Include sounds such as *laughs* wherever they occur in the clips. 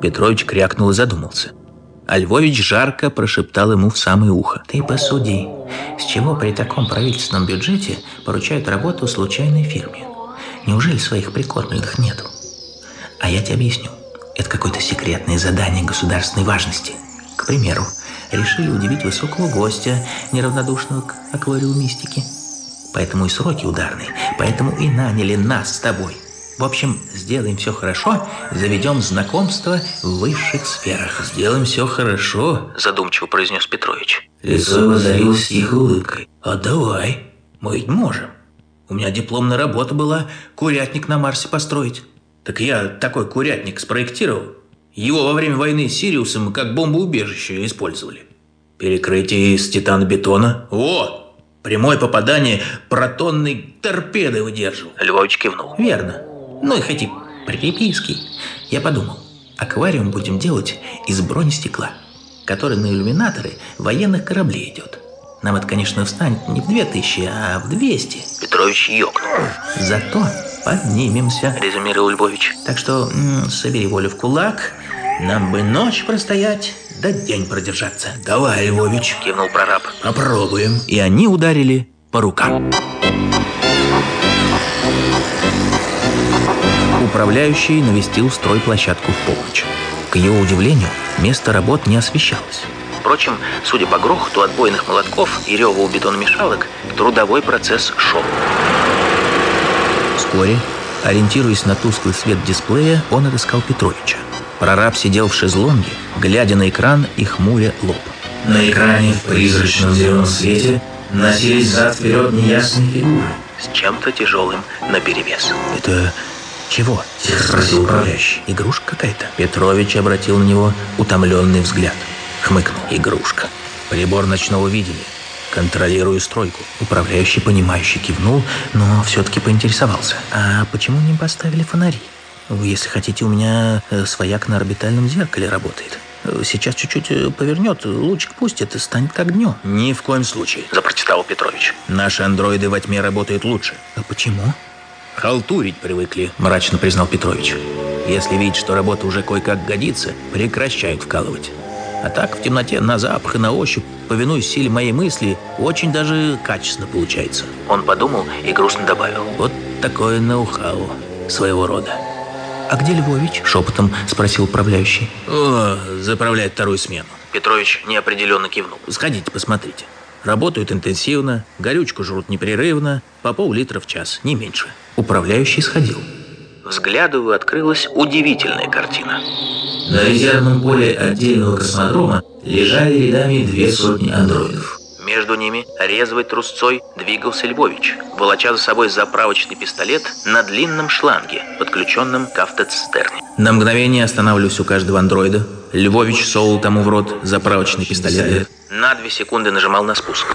Петрович крякнул и задумался. А Львович жарко прошептал ему в самое ухо. Ты посуди, с чего при таком правительственном бюджете поручают работу случайной фирме? Неужели своих прикормленных нету? А я тебе объясню. Это какое-то секретное задание государственной важности. К примеру, решили удивить высокого гостя, неравнодушного к аквариумистике. Поэтому и сроки ударные, поэтому и наняли нас с тобой. В общем, сделаем все хорошо, заведем знакомство в высших сферах. Сделаем все хорошо, задумчиво произнес Петрович. Лицо озарилось тихой улыбкой. А давай, мы ведь можем. У меня дипломная работа была курятник на Марсе построить. Так я такой курятник спроектировал. Его во время войны с Сириусом как бомбоубежище использовали. Перекрытие из титанобетона. О, прямое попадание протонной торпеды выдерживал. Львович кивнул. Верно. Ну и хоть и приписки. Я подумал, аквариум будем делать из бронестекла, который на иллюминаторы военных кораблей идет. Нам это, конечно, встанет не в 2000, а в 200. Петрович ёкнул. Зато поднимемся, резюмировал Львович. Так что м, собери волю в кулак, нам бы ночь простоять, да день продержаться. Давай, Львович, кивнул прораб. Попробуем. И они ударили по рукам. Управляющий навестил стройплощадку в полночь. К его удивлению, место работ не освещалось. Впрочем, судя по грохоту отбойных молотков и реву бетономешалок, трудовой процесс шел. Вскоре, ориентируясь на тусклый свет дисплея, он отыскал Петровича. Прораб сидел в шезлонге, глядя на экран и хмуря лоб. На экране в призрачном зеленом свете носились зад-вперед неясные фигуры. С чем-то тяжелым наперевес. Это чего? Спросил управляющий. Игрушка какая-то? Петрович обратил на него утомленный взгляд. Хмыкнул. Игрушка. Прибор ночного видения. Контролирую стройку. Управляющий, понимающий, кивнул, но все-таки поинтересовался. А почему не поставили фонари? Если хотите, у меня э, свояк на орбитальном зеркале работает. Сейчас чуть-чуть э, повернет, лучик пустит и станет как днем. Ни в коем случае, запротестовал Петрович. Наши андроиды во тьме работают лучше. А почему? Халтурить привыкли, мрачно признал Петрович. Если видят, что работа уже кое-как годится, прекращают вкалывать. А так, в темноте, на запах и на ощупь, повинуясь силе моей мысли, очень даже качественно получается. Он подумал и грустно добавил. Вот такое ноу-хау своего рода. «А где Львович?» – шепотом спросил управляющий. «О, заправляет вторую смену». Петрович неопределенно кивнул. «Сходите, посмотрите. Работают интенсивно, горючку жрут непрерывно, по пол-литра в час, не меньше». Управляющий сходил. Взгляду открылась удивительная картина. На резервном поле отдельного космодрома лежали рядами две сотни андроидов. Между ними резвой трусцой двигался Львович, волоча за собой заправочный пистолет на длинном шланге, подключенном к автоцистерне. На мгновение останавливаюсь у каждого андроида. Львович соул тому в рот заправочный пистолет. На две секунды нажимал на спуск.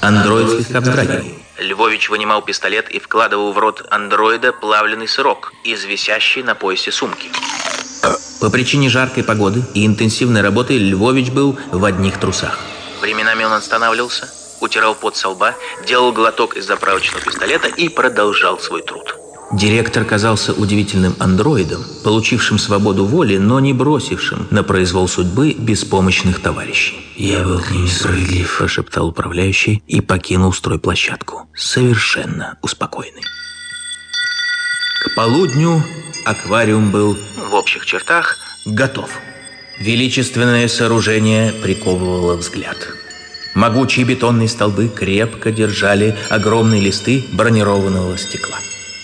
Андроид слегка вздрагивал. Львович вынимал пистолет и вкладывал в рот андроида плавленый сырок из висящей на поясе сумки. По причине жаркой погоды и интенсивной работы Львович был в одних трусах. Временами он останавливался, утирал пот со лба, делал глоток из заправочного пистолета и продолжал свой труд. Директор казался удивительным андроидом, получившим свободу воли, но не бросившим на произвол судьбы беспомощных товарищей. «Я был к ним несправедлив», – прошептал управляющий и покинул стройплощадку, совершенно успокоенный. К полудню аквариум был в общих чертах готов. Величественное сооружение приковывало взгляд. Могучие бетонные столбы крепко держали огромные листы бронированного стекла.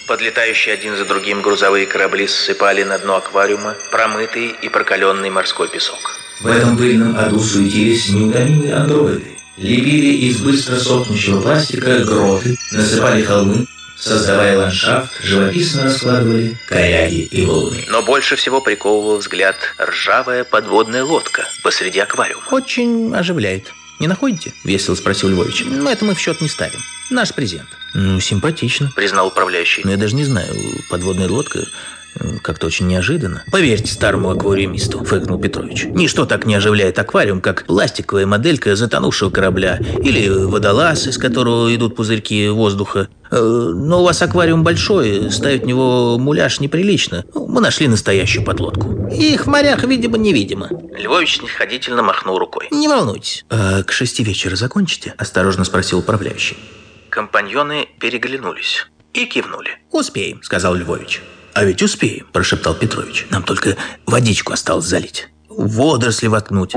Подлетающие один за другим грузовые корабли ссыпали на дно аквариума промытый и прокаленный морской песок. В этом пыльном аду суетились неутомимые андроиды. Лепили из быстро сохнущего пластика гроты, насыпали холмы, создавая ландшафт, живописно раскладывали коряги и волны. Но больше всего приковывал взгляд ржавая подводная лодка посреди аквариума. Очень оживляет. Не находите? Весело спросил Львович. Но это мы в счет не ставим. Наш презент. Ну, симпатично. Признал управляющий. Но я даже не знаю, подводная лодка Как-то очень неожиданно. Поверьте старому аквариумисту, фыркнул Петрович. Ничто так не оживляет аквариум, как пластиковая моделька затонувшего корабля или водолаз, из которого идут пузырьки воздуха. Э, но у вас аквариум большой, ставить в него муляж неприлично. Мы нашли настоящую подлодку. Их в морях, видимо, невидимо. Львович снисходительно махнул рукой. Не волнуйтесь. А к шести вечера закончите? Осторожно спросил управляющий. Компаньоны переглянулись и кивнули. «Успеем», — сказал Львович. «А ведь успеем», – прошептал Петрович. «Нам только водичку осталось залить. Водоросли воткнуть».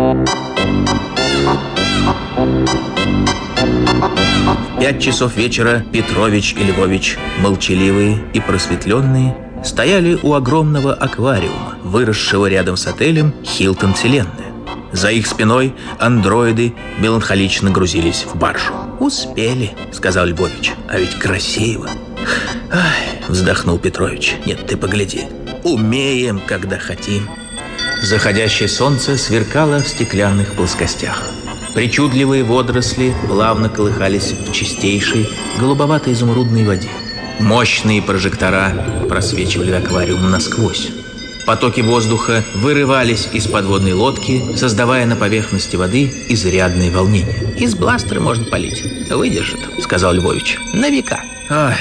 В пять часов вечера Петрович и Львович, молчаливые и просветленные, стояли у огромного аквариума, выросшего рядом с отелем «Хилтон Вселенная». За их спиной андроиды меланхолично грузились в баржу. «Успели», — сказал Львович. «А ведь красиво». «Ай, вздохнул Петрович. Нет, ты погляди. Умеем, когда хотим. Заходящее солнце сверкало в стеклянных плоскостях. Причудливые водоросли плавно колыхались в чистейшей голубовато-изумрудной воде. Мощные прожектора просвечивали аквариум насквозь. Потоки воздуха вырывались из подводной лодки, создавая на поверхности воды изрядные волнения. «Из бластера можно полить. Выдержит», — сказал Львович. «На века». «Ах,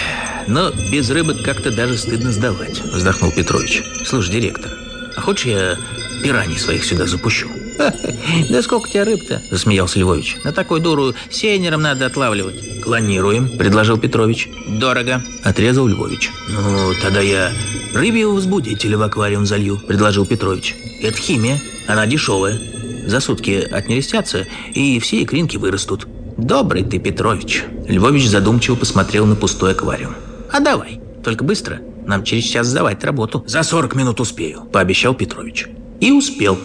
но без рыбы как-то даже стыдно сдавать», – вздохнул Петрович. «Слушай, директор, а хочешь я пираний своих сюда запущу?» *laughs* «Да сколько тебя рыб-то?» – засмеялся Львович. «На такой дуру сейнером надо отлавливать». «Клонируем», – предложил Петрович. «Дорого», – отрезал Львович. «Ну, тогда я рыбьего возбудителя в аквариум залью», – предложил Петрович. «Это химия, она дешевая. За сутки отнерестятся, и все икринки вырастут». «Добрый ты, Петрович!» Львович задумчиво посмотрел на пустой аквариум. А давай, только быстро. Нам через час сдавать работу. За 40 минут успею, пообещал Петрович. И успел.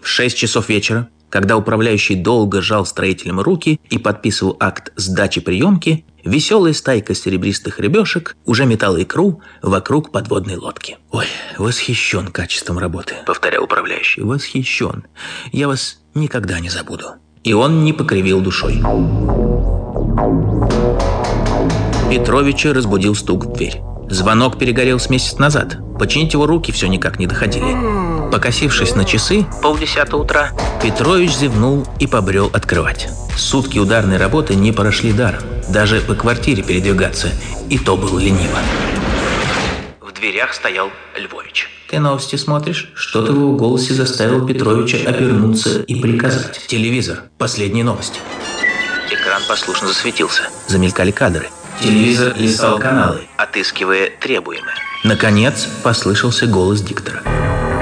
В 6 часов вечера, когда управляющий долго жал строителям руки и подписывал акт сдачи приемки, веселая стайка серебристых рыбешек уже метала икру вокруг подводной лодки. «Ой, восхищен качеством работы», — повторял управляющий. «Восхищен. Я вас никогда не забуду». И он не покривил душой. Петровича разбудил стук в дверь. Звонок перегорел с месяц назад. Починить его руки все никак не доходили. Покосившись на часы, полдесятого утра, Петрович зевнул и побрел открывать. Сутки ударной работы не прошли даром. Даже по квартире передвигаться, и то было лениво. В дверях стоял Львович. «Ты новости смотришь?» Что-то в его голосе заставил Петровича обернуться и приказать. «Телевизор. Последние новости». Экран послушно засветился. Замелькали кадры. Телевизор листал каналы, отыскивая требуемое. Наконец послышался голос диктора.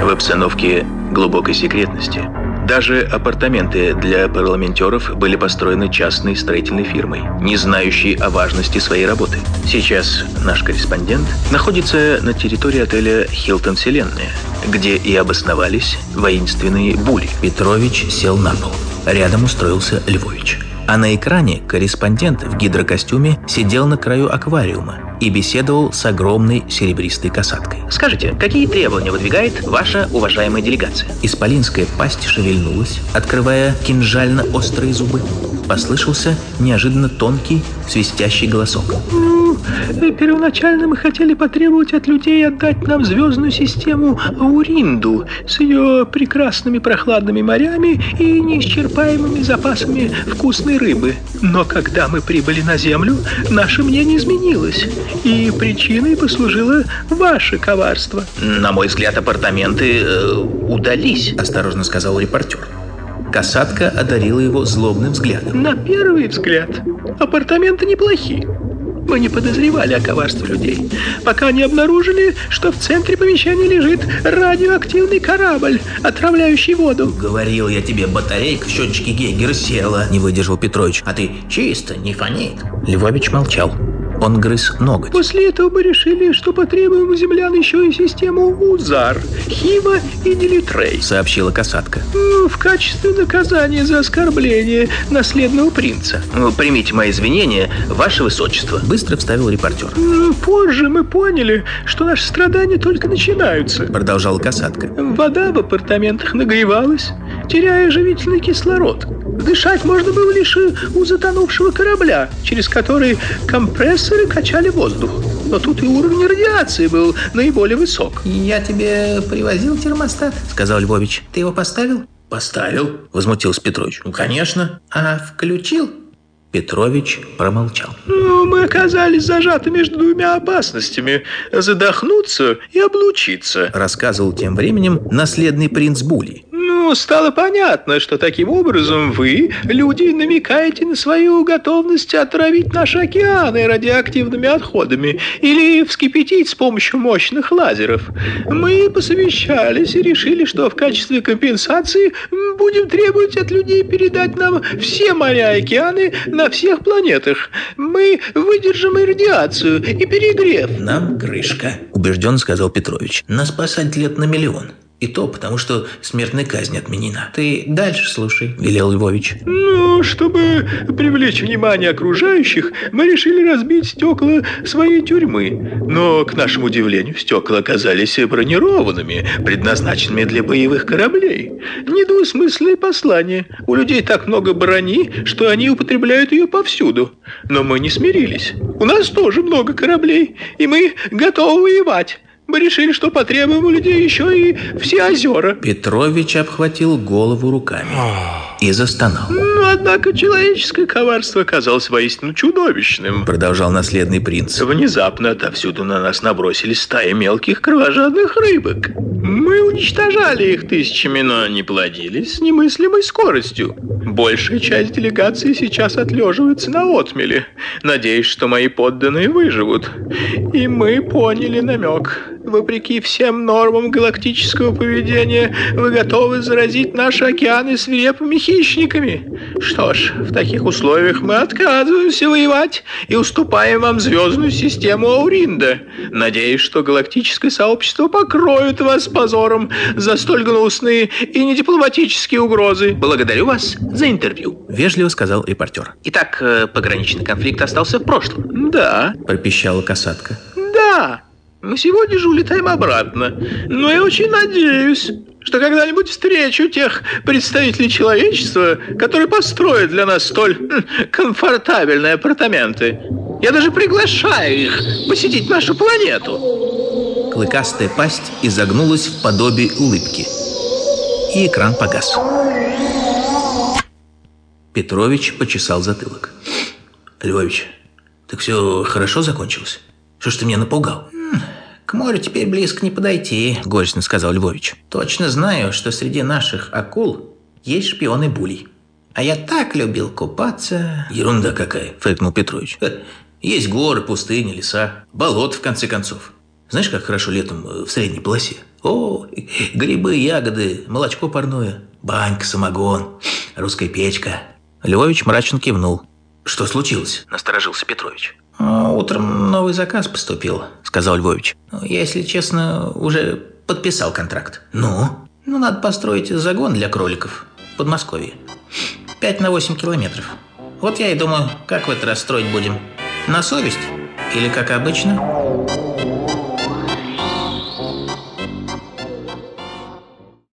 В обстановке глубокой секретности даже апартаменты для парламентеров были построены частной строительной фирмой, не знающей о важности своей работы. Сейчас наш корреспондент находится на территории отеля «Хилтон Вселенная», где и обосновались воинственные були. Петрович сел на пол. Рядом устроился Львович. А на экране корреспондент в гидрокостюме сидел на краю аквариума и беседовал с огромной серебристой касаткой. «Скажите, какие требования выдвигает ваша уважаемая делегация?» Исполинская пасть шевельнулась, открывая кинжально-острые зубы. Послышался неожиданно тонкий, свистящий голосок. «Ну, первоначально мы хотели потребовать от людей отдать нам звездную систему Ауринду с ее прекрасными прохладными морями и неисчерпаемыми запасами вкусной рыбы. Но когда мы прибыли на Землю, наше мнение изменилось, и причиной послужило ваше коварство». «На мой взгляд, апартаменты э, удались», – осторожно сказал репортер. Касатка одарила его злобным взглядом. На первый взгляд, апартаменты неплохи. Мы не подозревали о коварстве людей, пока не обнаружили, что в центре помещения лежит радиоактивный корабль, отравляющий воду. Говорил я тебе, батарейка в счетчике Гейгера села, не выдержал Петрович. А ты чисто, не фонит. Львович молчал. Он грыз ноготь. После этого мы решили, что потребуем у землян еще и систему УЗАР, Хива и Делитрей, сообщила касатка. В качестве наказания за оскорбление наследного принца. Ну, примите мои извинения, ваше высочество. Быстро вставил репортер. Позже мы поняли, что наши страдания только начинаются. Продолжала касатка. Вода в апартаментах нагревалась, теряя живительный кислород. Дышать можно было лишь у затонувшего корабля, через который компрессоры качали воздух. Но тут и уровень радиации был наиболее высок. «Я тебе привозил термостат», — сказал Львович. «Ты его поставил?» «Поставил», — возмутился Петрович. «Ну, конечно». «А включил?» Петрович промолчал. Ну, мы оказались зажаты между двумя опасностями – задохнуться и облучиться. Рассказывал тем временем наследный принц Були. Ну, стало понятно, что таким образом вы, люди, намекаете на свою готовность отравить наши океаны радиоактивными отходами или вскипятить с помощью мощных лазеров. Мы посовещались и решили, что в качестве компенсации будем требовать от людей передать нам все моря и океаны на всех планетах. Мы выдержим и радиацию, и перегрев. Нам крышка, убежденно сказал Петрович. Нас спасать лет на миллион. И то потому, что смертная казнь отменена. Ты дальше слушай, велел Львович. Ну, чтобы привлечь внимание окружающих, мы решили разбить стекла своей тюрьмы. Но, к нашему удивлению, стекла оказались бронированными, предназначенными для боевых кораблей. Недвусмысленное послание. У людей так много брони, что они употребляют ее повсюду. Но мы не смирились. У нас тоже много кораблей, и мы готовы воевать. Мы решили, что потребуем у людей еще и все озера. Петрович обхватил голову руками и застонал. Ну, однако человеческое коварство оказалось воистину чудовищным. Продолжал наследный принц. Внезапно отовсюду на нас набросились стаи мелких кровожадных рыбок. Мы уничтожали их тысячами, но они плодились с немыслимой скоростью. Большая часть делегации сейчас отлеживается на отмеле. Надеюсь, что мои подданные выживут. И мы поняли намек. Вопреки всем нормам галактического поведения, вы готовы заразить наши океаны свирепыми хищниками. Что ж, в таких условиях мы отказываемся воевать и уступаем вам звездную систему Ауринда. Надеюсь, что галактическое сообщество покроет вас позором за столь гнусные и недипломатические угрозы. Благодарю вас за интервью. Вежливо сказал репортер. Итак, э, пограничный конфликт остался в прошлом. Да. Пропищала касатка. Да. Мы сегодня же улетаем обратно. Но я очень надеюсь, что когда-нибудь встречу тех представителей человечества, которые построят для нас столь хм, комфортабельные апартаменты. Я даже приглашаю их посетить нашу планету. Клыкастая пасть изогнулась в подобие улыбки. И экран погас. Петрович почесал затылок. Львович, так все хорошо закончилось? Что ж ты меня напугал? К морю теперь близко не подойти, горестно сказал Львович. Точно знаю, что среди наших акул есть шпионы булей. А я так любил купаться. Ерунда какая, фыркнул Петрович. Есть горы, пустыни, леса, болот, в конце концов. Знаешь, как хорошо летом э, в средней полосе? О, грибы, ягоды, молочко парное, банька, самогон, русская печка. Львович мрачно кивнул. Что случилось? Насторожился Петрович. А, «Утром новый заказ поступил», — сказал Львович. «Я, если честно, уже подписал контракт». «Ну?» «Ну, надо построить загон для кроликов в Подмосковье. 5 на 8 километров. Вот я и думаю, как в этот раз строить будем? На совесть? Или как обычно?»